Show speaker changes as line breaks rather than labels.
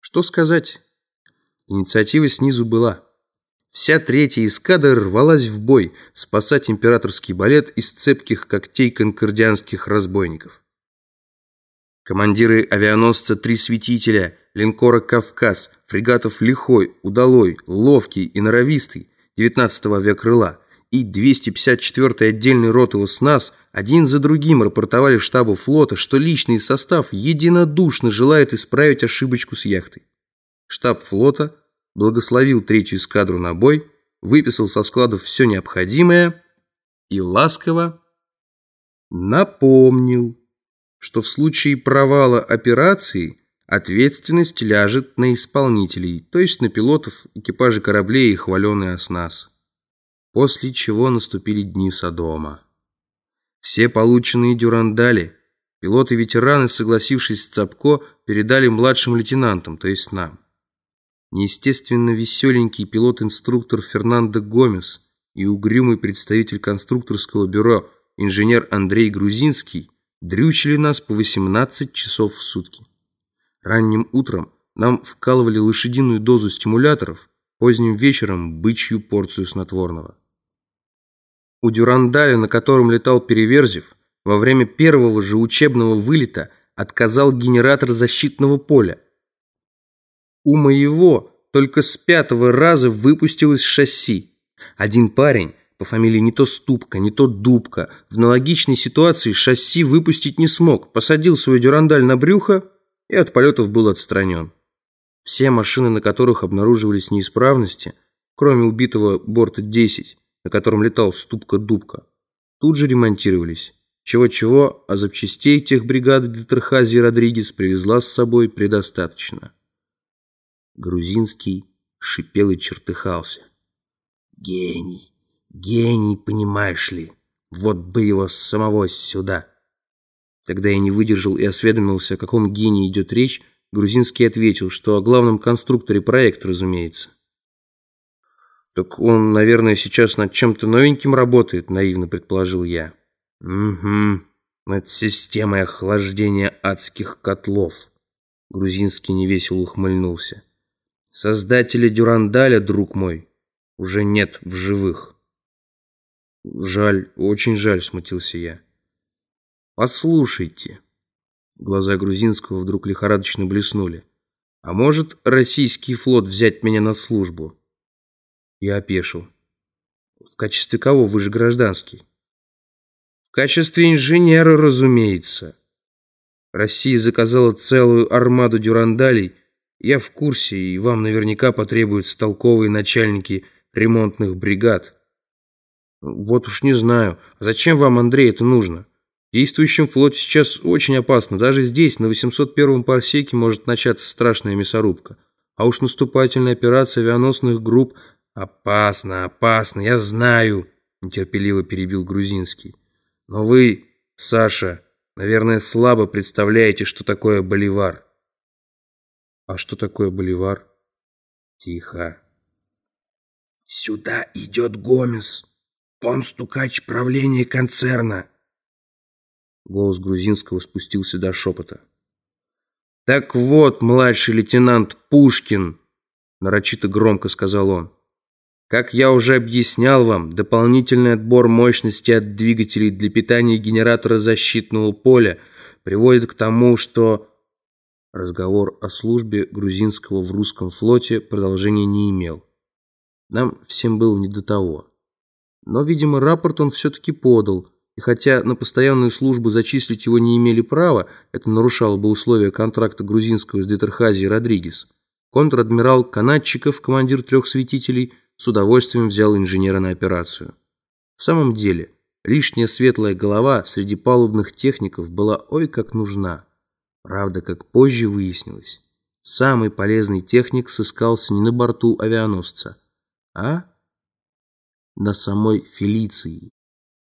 Что сказать? Инициатива снизу была. Вся третья эскадра рвалась в бой спасать императорский балет из цепких когтей конкордианских разбойников. Командиры авианосца «Три светителя», линкора «Кавказ», фрегатов «Лихой», «Удалой», «Ловкий» и «Норовистый» 19-го авиакрыла и 254-й отдельный рот его СНАС один за другим рапортовали штабу флота, что личный состав единодушно желает исправить ошибочку с яхтой. Штаб флота благословил третью эскадру на бой, выписал со складов все необходимое и ласково напомнил, что в случае провала операции ответственность ляжет на исполнителей, то есть на пилотов, экипажи кораблей и хваленый оснас. После чего наступили дни Содома. Все полученные дюрандали, пилоты-ветераны, согласившись с Цапко, передали младшим лейтенантам, то есть нам. Неестественно веселенький пилот-инструктор Фернандо Гомес и угрюмый представитель конструкторского бюро инженер Андрей Грузинский дрючили нас по 18 часов в сутки. Ранним утром нам вкалывали лошадиную дозу стимуляторов, поздним вечером бычью порцию снотворного. У Дюрандаля, на котором летал Переверзев, во время первого же учебного вылета отказал генератор защитного поля – у моего только с пятого раза выпустилось шасси. Один парень по фамилии не то Ступка, не то Дубка в аналогичной ситуации шасси выпустить не смог, посадил свой дюрандаль на брюхо и от полетов был отстранен. Все машины, на которых обнаруживались неисправности, кроме убитого борта 10, на котором летал Ступка-Дубка, тут же ремонтировались. Чего-чего, а запчастей тех бригады Детерхази Родригес привезла с собой предостаточно. Грузинский шипел и чертыхался. «Гений! Гений, понимаешь ли! Вот бы его самого сюда!» Когда я не выдержал и осведомился, о каком гении идет речь, Грузинский ответил, что о главном конструкторе проекта, разумеется. «Так он, наверное, сейчас над чем-то новеньким работает», — наивно предположил я. «Угу, над системой охлаждения адских котлов», — Грузинский невесело ухмыльнулся. Создателя Дюрандаля, друг мой, уже нет в живых. Жаль, очень жаль, смутился я. Послушайте. Глаза грузинского вдруг лихорадочно блеснули. А может, российский флот взять меня на службу? Я опешил. В качестве кого? Вы же гражданский. В качестве инженера, разумеется. Россия заказала целую армаду дюрандалей, я в курсе, и вам наверняка потребуются толковые начальники ремонтных бригад. Вот уж не знаю, а зачем вам, Андрей, это нужно? В действующем флоте сейчас очень опасно. Даже здесь, на 801-м парсеке, может начаться страшная мясорубка. А уж наступательная операция авианосных групп... Опасно, опасно, я знаю, нетерпеливо перебил Грузинский. Но вы, Саша, наверное, слабо представляете, что такое боливар. А что такое боливар? Тихо. Сюда идет Гомес. Он стукач правления концерна. Голос грузинского спустился до шепота. «Так вот, младший лейтенант Пушкин!» Нарочито громко сказал он. «Как я уже объяснял вам, дополнительный отбор мощности от двигателей для питания генератора защитного поля приводит к тому, что Разговор о службе грузинского в русском флоте продолжения не имел. Нам всем было не до того. Но, видимо, рапорт он все-таки подал, и хотя на постоянную службу зачислить его не имели права, это нарушало бы условия контракта грузинского с Детерхази Родригес, контр-адмирал Канатчиков, командир трех светителей, с удовольствием взял инженера на операцию. В самом деле, лишняя светлая голова среди палубных техников была ой как нужна. Правда, как позже выяснилось, самый полезный техник сыскался не на борту авианосца, а на самой Фелиции.